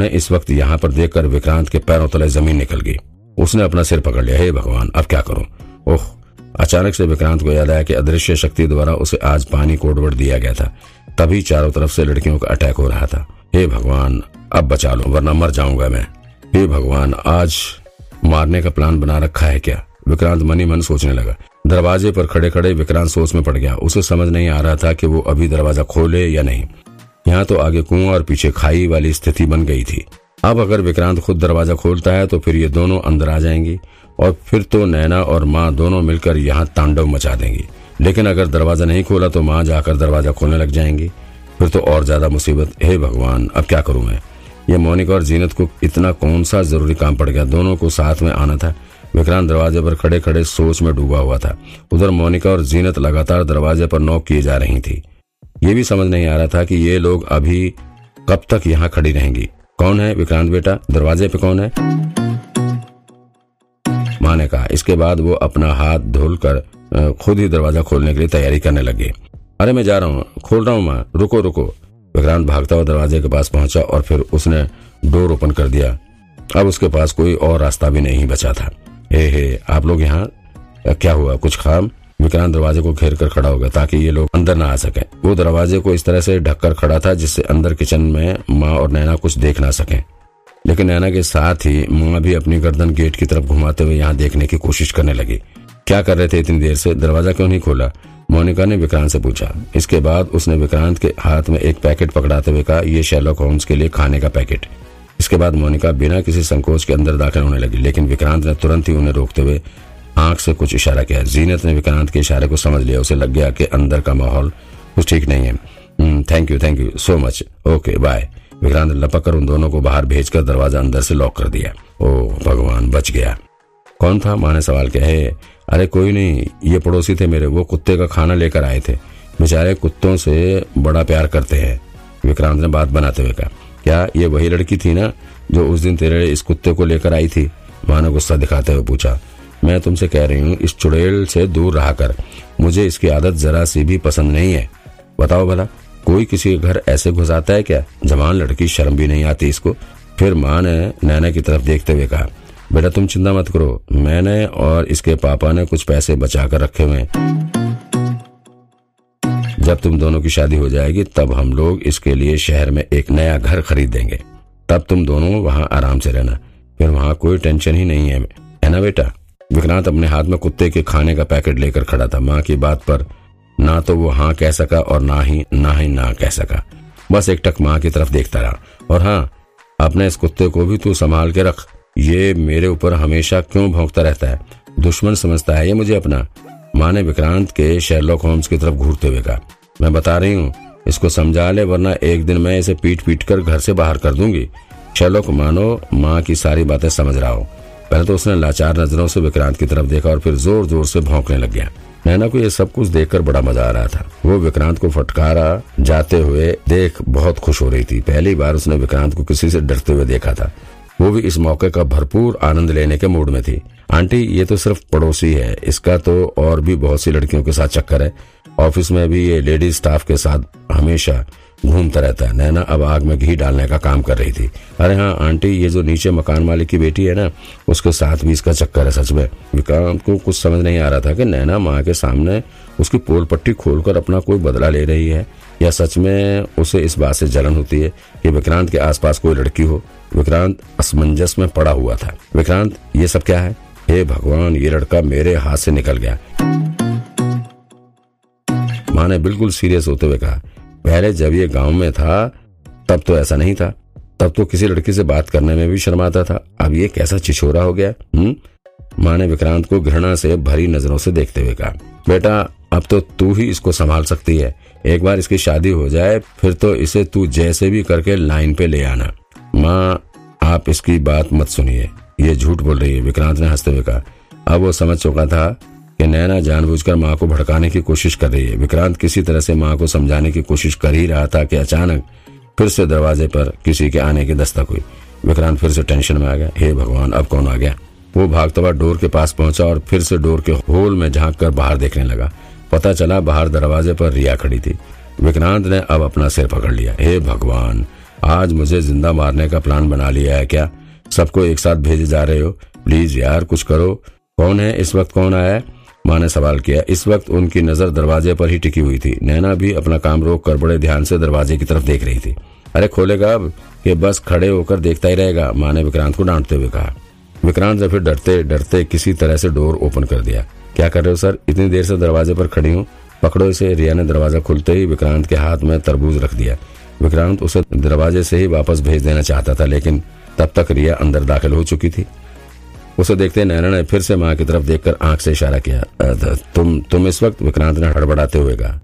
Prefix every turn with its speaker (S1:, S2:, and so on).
S1: उन्हें इस वक्त यहाँ पर देखकर विक्रांत के पैरों तले ज़मीन निकल गई। उसने अपना सिर पकड़ लिया, हे भगवान, अब क्या करूँ? ओह, अचानक से विक्रांत को याद आया कि अदृश्य शक्ति द्वारा उसे आज पानी कोडवर्ड दिया गया था। तभी चारों तरफ़ से लड़कियों का अटैक हो रहा था। हे भगवान, अब बचा लो, वरना मर जाऊँगा मैं। हे भगवान, आज मारने का प्लान बना रखा है क्या? विक्रांत मनी मन सोचने लगा। दरवाजे पर खड़े खड़े विक्रांत सोच में पड़ गया। उसे समझ नहीं आ रहा था कि वो अभी दरवाज़ा खोले या नहीं। यहाँ तो आगे कुआँ और पीछे खाई वाली स्थिति बन गई थी। अब अगर विक्रांत खुद दरवाज़ा खोलता है तो फिर ये दोनों अंदर आ जाएँगी और फिर तो नैना और माँ दोनों मिलकर यहाँ तांडव मचा देंगी। लेकिन अगर दरवाज़ा नहीं खोला तो माँ जाकर दरवाज़ा खोलने लग जाएँगी। फिर तो और ज़्यादा मुसीबत। हे भगवान, अब क्या करूँ मैं? ये मोनिका और जीनत को इतना कौन सा ज़रूरी काम पड़ गया? दोनों को साथ में आना था। विक्रांत दरवाजे पर खड़े खड़े सोच में डूबा हुआ था। उधर मोनिका और जीनत लगातार दरवाजे पर नॉक किए जा रही थी। ये भी समझ नहीं आ रहा था कि ये लोग अभी कब तक यहाँ खड़ी रहेंगी। कौन है विक्रांत बेटा? दरवाजे पे कौन है? माँ ने कहा। इसके बाद वो अपना हाथ धुल कर खुद ही दरवाज़ा खोलने के लिए तैयारी करने लगे। अरे, मैं जा रहा हूँ। खोल रहा हूँ माँ। रुको रुको। विक्रांत भागता हुआ दरवाजे के पास पहुँचा और फिर उसने डोर ओपन कर दिया। अब उसके पास कोई और रास्ता भी नहीं बचा था। हे हे, आप लोग यहाँ, क्या हुआ? कुछ खाम? विक्रांत दरवाजे को घेर कर खड़ा हो गया ताकि ये लोग अंदर ना आ सके। वो दरवाजे को इस तरह से ढककर खड़ा था जिससे अंदर किचन में माँ और नैना कुछ देख ना सके। लेकिन नैना के साथ ही माँ भी अपनी गर्दन गेट की तरफ़ घुमाते हुए यहाँ देखने की कोशिश करने लगी। क्या कर रहे थे इतनी देर से? दरवाज़ा क्यों नहीं खोला? मोनिका ने विक्रांत से पूछा। इसके बाद उसने विक्रांत के हाथ में एक पैकेट पकड़ाते हुए कहा यह शेलॉक होम्स के लिए खाने का पैकेट। इसके बाद मोनिका बिना किसी संकोच के अंदर दाखिल होने लगी, लेकिन विक्रांत ने तुरंत ही उन्हें रोकते हुए आँख से कुछ इशारा किया। जीनत ने विक्रांत के इशारे को समझ लिया। उसे लग गया कि अंदर का माहौल कुछ ठीक नहीं है। Thank you thank you so much okay bye Vikrant लपक कर उन दोनों को बाहर भेजकर दरवाज़ा अंदर से लॉक कर दिया। ओ भगवान, बच गया। कौन था? माँ ने सवाल किया। है, अरे कोई नहीं, ये पड़ोसी थे मेरे। वो कुत्ते का खाना लेकर आए थे। बेचारे कुत्तों से बड़ा प्यार करते हैं। विक्रांत ने बात बनाते हुए कहा, क्या ये वही लड़की थी ना जो उस दिन तेरे इस कुत्ते को लेकर आई थी? माँ ने गुस्सा दिखाते हुए पूछा मैं तुमसे कह रही हूँ, इस चुड़ैल से दूर रहा कर। मुझे इसकी आदत जरा सी भी पसंद नहीं है। बताओ भला, कोई किसी के घर ऐसे घुसाता है क्या? जवान लड़की, शर्म भी नहीं आती इसको। फिर माँ ने नैना की तरफ़ देखते हुए कहा, बेटा, तुम चिंता मत करो। मैंने और इसके पापा ने कुछ पैसे बचा कर रखे हुए जब तुम दोनों की शादी हो जाएगी, तब हम लोग इसके लिए शहर में एक नया घर खरीद देंगे तब तुम दोनों वहाँ आराम से रहना। फिर वहाँ कोई टेंशन ही नहीं है है ना बेटा? विक्रांत अपने हाथ में कुत्ते के खाने का पैकेट लेकर खड़ा था। माँ की बात पर ना तो वो हाँ कह सका और ना ही ना ही ना कह सका। बस एक टक माँ की तरफ़ देखता रहा। और हाँ अपने इस कुत्ते को भी तू संभाल के रख। ये मेरे ऊपर हमेशा क्यों भोंकता रहता है? दुश्मन समझता है ये मुझे अपना। माँ ने विक्रांत के शेरलॉक होम्स की तरफ़ घूरते हुए कहा, मैं बता रही हूँ, इसको समझा ले वरना एक दिन मैं इसे पीट पीट कर घर से बाहर कर दूँगी। शेरलॉक मानो माँ की सारी बातें समझ रहा हो। पहले तो उसने लाचार नज़रों से विक्रांत की तरफ़ देखा और फिर ज़ोर ज़ोर से भौंकने लग गया। नैना को ये सब कुछ देखकर बड़ा मज़ा आ रहा था। वो विक्रांत को फटकारा जाते हुए देख बहुत खुश हो रही थी। पहली बार उसने विक्रांत को किसी से डरते हुए देखा था। वो भी इस मौके का भरपूर आनंद लेने के मूड में थी। आंटी, ये तो सिर्फ़ पड़ोसी है। इसका तो और भी बहुत सी लड़कियों के साथ चक्कर है। ऑफ़िस में भी ये लेडीज़ स्टाफ के साथ हमेशा घूमता रहता है। नैना अब आग में घी डालने का काम कर रही थी। अरे हाँ आंटी, ये जो नीचे मकान मालिक की बेटी है ना, उसके साथ भी इसका चक्कर है सच में। विक्रांत को कुछ समझ नहीं आ रहा था कि नैना माँ के सामने उसकी पोल पट्टी खोलकर अपना कोई बदला ले रही है, या सच में उसे इस बात से जलन होती है कि विक्रांत के आसपास कोई लड़की हो। विक्रांत असमंजस में पड़ा हुआ था। विक्रांत, ये सब क्या है? हे भगवान, ये लड़का मेरे हाथ से निकल गया। माँ ने बिल्कुल सीरियस होते हुए कहा पहले जब ये गाँव में था, तब तो ऐसा नहीं था। तब तो किसी लड़की से बात करने में भी शर्माता था। अब ये कैसा छिछोरा हो गया हम्म? माँ ने विक्रांत को घृणा से भरी नज़रों से देखते हुए कहा, बेटा, अब तो तू ही इसको संभाल सकती है। एक बार इसकी शादी हो जाए, फिर तो इसे तू जैसे भी करके लाइन पे ले आना। माँ, आप इसकी बात मत सुनिए। ये झूठ बोल रही है। विक्रांत ने हँसते हुए कहा, अब वो समझ चुका था कि नैना जानबूझकर माँ को भड़काने की कोशिश कर रही है। विक्रांत किसी तरह से माँ को समझाने की कोशिश कर ही रहा था कि अचानक फिर से दरवाजे पर किसी के आने की दस्तक हुई। विक्रांत फिर से टेंशन में आ गया। हे भगवान, अब कौन आ गया? वो भागता हुआ डोर के पास पहुँचा और फिर से डोर के होल में झाँक कर बाहर देखने लगा। पता चला बाहर दरवाजे पर रिया खड़ी थी। विक्रांत ने अब अपना सिर पकड़ लिया। हे भगवान, आज मुझे ज़िंदा मारने का प्लान बना लिया है क्या? सबको एक साथ भेजे जा रहे हो? प्लीज़ यार, कुछ करो। कौन है? इस वक्त कौन आया है? माँ ने सवाल किया। इस वक्त उनकी नज़र दरवाजे पर ही टिकी हुई थी। नैना भी अपना काम रोक कर बड़े ध्यान से दरवाजे की तरफ़ देख रही थी। अरे खोलेगा अब कि बस खड़े होकर देखता ही रहेगा, माँ ने विक्रांत को डांटते हुए कहा। विक्रांत ने फिर डरते डरते किसी तरह से डोर ओपन कर दिया। क्या कर रहे हो सर? इतनी देर से दरवाजे पर खड़ी हूँ। पकड़ो इसे। रिया ने दरवाज़ा खुलते ही विक्रांत के हाथ में तरबूज रख दिया। विक्रांत उसे दरवाजे से ही वापस भेज देना चाहता था, लेकिन तब तक रिया अंदर दाखिल हो चुकी थी। उसे देखते नैना ने फिर से माँ की तरफ़ देखकर आँख से इशारा किया तुम तुम इस वक्त विक्रांत ने हड़बड़ाते हुए कहा